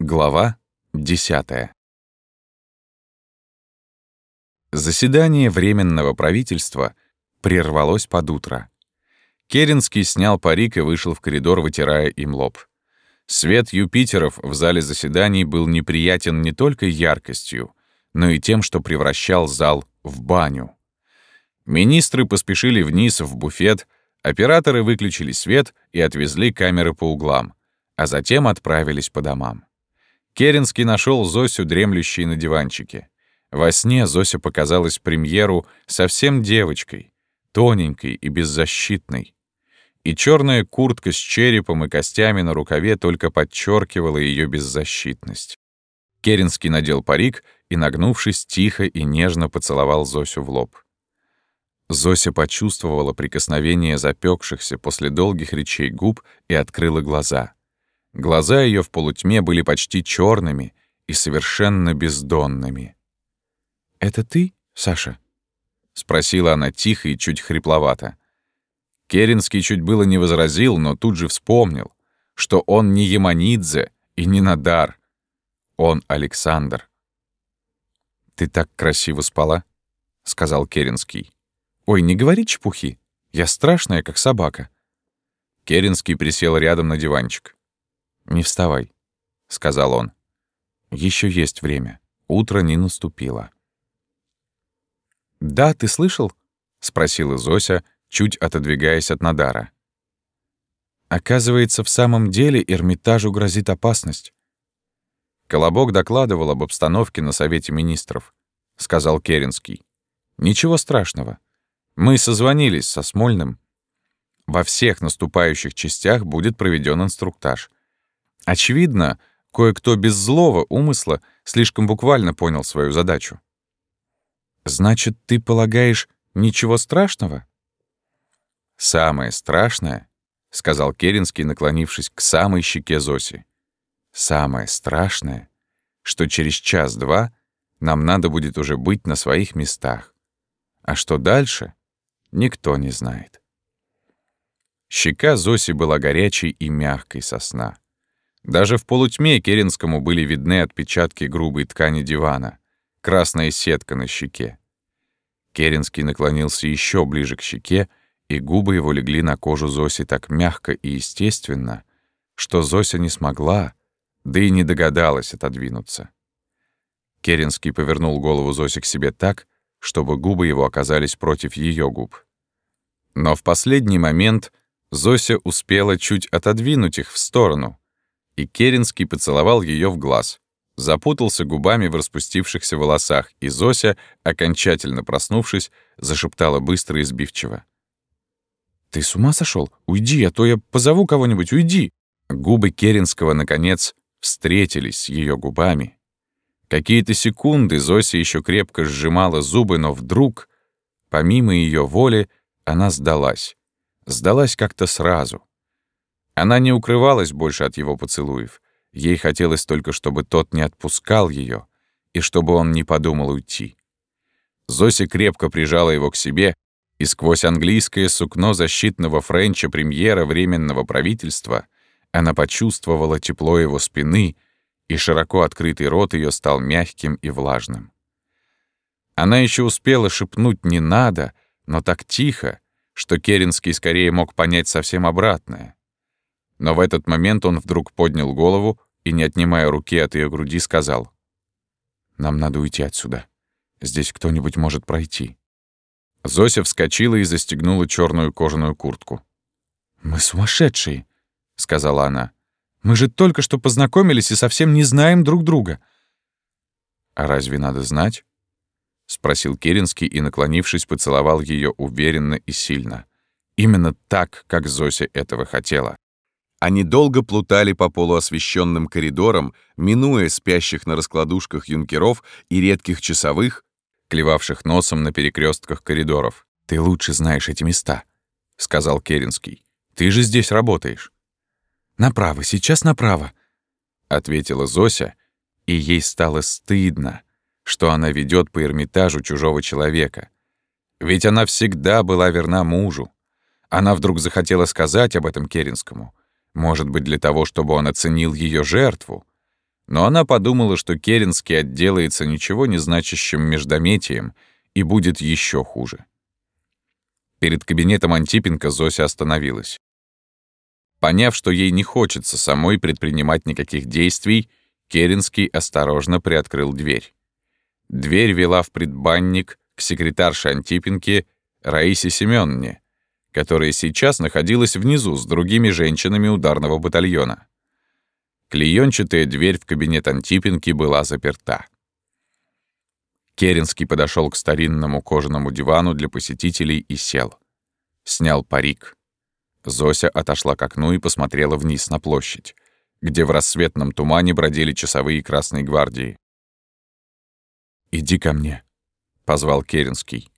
Глава 10. Заседание Временного правительства прервалось под утро. Керенский снял парик и вышел в коридор, вытирая им лоб. Свет Юпитеров в зале заседаний был неприятен не только яркостью, но и тем, что превращал зал в баню. Министры поспешили вниз в буфет, операторы выключили свет и отвезли камеры по углам, а затем отправились по домам. Керенский нашел Зосю, дремлющей на диванчике. Во сне Зося показалась премьеру совсем девочкой, тоненькой и беззащитной. И черная куртка с черепом и костями на рукаве только подчеркивала ее беззащитность. Керенский надел парик и, нагнувшись, тихо и нежно поцеловал Зосю в лоб. Зося почувствовала прикосновение запекшихся после долгих речей губ и открыла глаза — Глаза ее в полутьме были почти черными и совершенно бездонными. «Это ты, Саша?» — спросила она тихо и чуть хрипловато. Керенский чуть было не возразил, но тут же вспомнил, что он не Яманидзе и не Надар. Он Александр. «Ты так красиво спала», — сказал Керенский. «Ой, не говори чепухи. Я страшная, как собака». Керенский присел рядом на диванчик. «Не вставай», — сказал он. Еще есть время. Утро не наступило». «Да, ты слышал?» — спросила Зося, чуть отодвигаясь от Надара. «Оказывается, в самом деле Эрмитажу грозит опасность». Колобок докладывал об обстановке на Совете Министров, — сказал Керенский. «Ничего страшного. Мы созвонились со Смольным. Во всех наступающих частях будет проведен инструктаж. Очевидно, кое-кто без злого умысла слишком буквально понял свою задачу. «Значит, ты полагаешь, ничего страшного?» «Самое страшное», — сказал Керенский, наклонившись к самой щеке Зоси. «Самое страшное, что через час-два нам надо будет уже быть на своих местах. А что дальше, никто не знает». Щека Зоси была горячей и мягкой сосна. Даже в полутьме Керенскому были видны отпечатки грубой ткани дивана, красная сетка на щеке. Керенский наклонился еще ближе к щеке, и губы его легли на кожу Зоси так мягко и естественно, что Зося не смогла, да и не догадалась отодвинуться. Керенский повернул голову Зоси к себе так, чтобы губы его оказались против ее губ. Но в последний момент Зося успела чуть отодвинуть их в сторону, и Керенский поцеловал ее в глаз. Запутался губами в распустившихся волосах, и Зося, окончательно проснувшись, зашептала быстро и сбивчиво. «Ты с ума сошел? Уйди, а то я позову кого-нибудь, уйди!» Губы Керенского, наконец, встретились с ее губами. Какие-то секунды Зося еще крепко сжимала зубы, но вдруг, помимо ее воли, она сдалась. Сдалась как-то сразу. Она не укрывалась больше от его поцелуев. Ей хотелось только, чтобы тот не отпускал ее и чтобы он не подумал уйти. Зося крепко прижала его к себе, и сквозь английское сукно защитного Френча премьера Временного правительства она почувствовала тепло его спины, и широко открытый рот ее стал мягким и влажным. Она еще успела шепнуть «не надо», но так тихо, что Керенский скорее мог понять совсем обратное. Но в этот момент он вдруг поднял голову и, не отнимая руки от ее груди, сказал. «Нам надо уйти отсюда. Здесь кто-нибудь может пройти». Зося вскочила и застегнула черную кожаную куртку. «Мы сумасшедшие», — сказала она. «Мы же только что познакомились и совсем не знаем друг друга». «А разве надо знать?» — спросил Керенский и, наклонившись, поцеловал ее уверенно и сильно. Именно так, как Зося этого хотела. Они долго плутали по полуосвещенным коридорам, минуя спящих на раскладушках юнкеров и редких часовых, клевавших носом на перекрестках коридоров. «Ты лучше знаешь эти места», — сказал Керенский. «Ты же здесь работаешь». «Направо, сейчас направо», — ответила Зося, и ей стало стыдно, что она ведет по Эрмитажу чужого человека. Ведь она всегда была верна мужу. Она вдруг захотела сказать об этом Керенскому — может быть, для того, чтобы он оценил ее жертву. но она подумала, что Керенский отделается ничего не значащим междометием и будет еще хуже. Перед кабинетом Антипенко Зося остановилась. Поняв, что ей не хочется самой предпринимать никаких действий, Керенский осторожно приоткрыл дверь. Дверь вела в предбанник к секретарше Антипенке Раисе Семённе, которая сейчас находилась внизу с другими женщинами ударного батальона. Клеенчатая дверь в кабинет Антипенки была заперта. Керенский подошел к старинному кожаному дивану для посетителей и сел. Снял парик. Зося отошла к окну и посмотрела вниз на площадь, где в рассветном тумане бродили часовые Красной гвардии. «Иди ко мне», — позвал Керенский.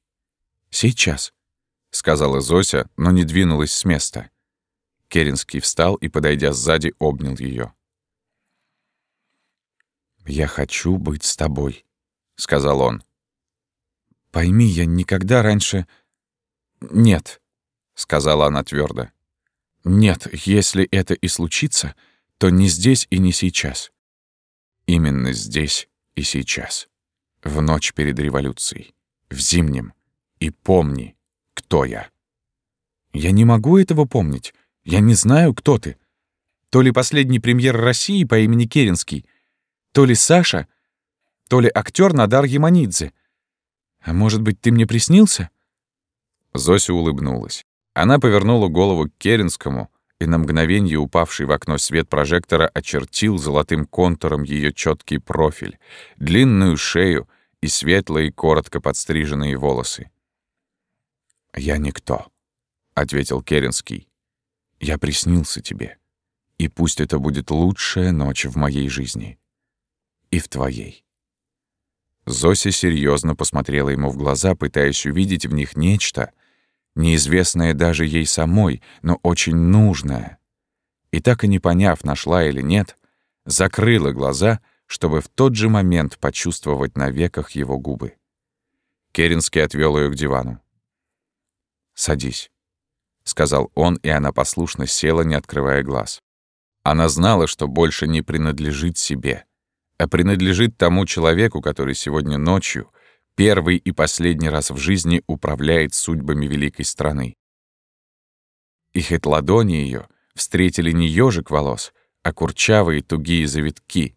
«Сейчас», — сказала Зося, но не двинулась с места. Керенский встал и, подойдя сзади, обнял ее. «Я хочу быть с тобой», — сказал он. «Пойми, я никогда раньше...» «Нет», — сказала она твердо. «Нет, если это и случится, то не здесь и не сейчас. Именно здесь и сейчас. В ночь перед революцией. В зимнем. И помни, кто я». «Я не могу этого помнить. Я не знаю, кто ты. То ли последний премьер России по имени Керенский, то ли Саша, то ли актер Надар Яманидзе. А может быть, ты мне приснился?» Зося улыбнулась. Она повернула голову к Керенскому, и на мгновение упавший в окно свет прожектора очертил золотым контуром ее четкий профиль, длинную шею и светлые, коротко подстриженные волосы. «Я никто», — ответил Керенский. «Я приснился тебе, и пусть это будет лучшая ночь в моей жизни и в твоей». Зося серьезно посмотрела ему в глаза, пытаясь увидеть в них нечто, неизвестное даже ей самой, но очень нужное. И так и не поняв, нашла или нет, закрыла глаза, чтобы в тот же момент почувствовать на веках его губы. Керенский отвел ее к дивану. «Садись», — сказал он, и она послушно села, не открывая глаз. Она знала, что больше не принадлежит себе — а принадлежит тому человеку, который сегодня ночью, первый и последний раз в жизни управляет судьбами великой страны. И хоть ладони ее встретили не ежик волос, а курчавые тугие завитки.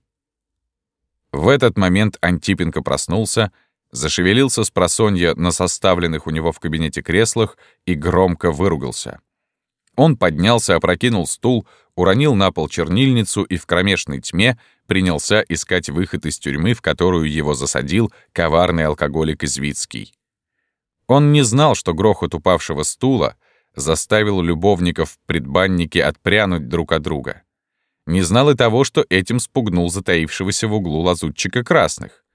В этот момент Антипенко проснулся, зашевелился с просонья на составленных у него в кабинете креслах и громко выругался. Он поднялся, опрокинул стул, уронил на пол чернильницу и в кромешной тьме принялся искать выход из тюрьмы, в которую его засадил коварный алкоголик Извицкий. Он не знал, что грохот упавшего стула заставил любовников в предбаннике отпрянуть друг от друга. Не знал и того, что этим спугнул затаившегося в углу лазутчика красных.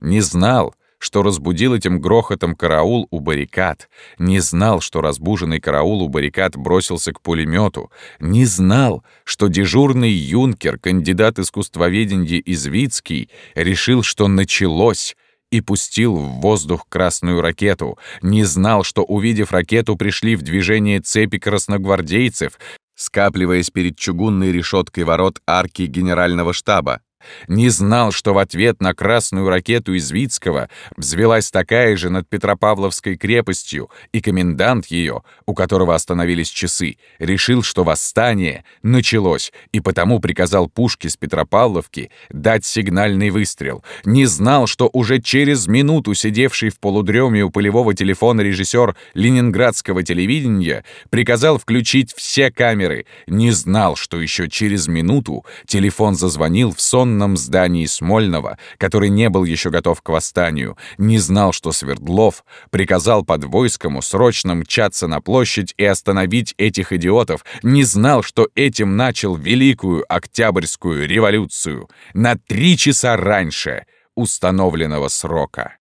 Не знал, что разбудил этим грохотом караул у баррикад, не знал, что разбуженный караул у баррикад бросился к пулемету, не знал, что дежурный юнкер, кандидат искусствоведения Извицкий, решил, что началось, и пустил в воздух красную ракету, не знал, что, увидев ракету, пришли в движение цепи красногвардейцев, скапливаясь перед чугунной решеткой ворот арки генерального штаба, не знал, что в ответ на красную ракету из Вицкого взвелась такая же над Петропавловской крепостью, и комендант ее, у которого остановились часы, решил, что восстание началось, и потому приказал пушке с Петропавловки дать сигнальный выстрел. Не знал, что уже через минуту сидевший в полудреме у полевого телефона режиссер ленинградского телевидения приказал включить все камеры. Не знал, что еще через минуту телефон зазвонил в сон бетонном здании Смольного, который не был еще готов к восстанию, не знал, что Свердлов приказал под войскому срочно мчаться на площадь и остановить этих идиотов, не знал, что этим начал Великую Октябрьскую революцию на три часа раньше установленного срока.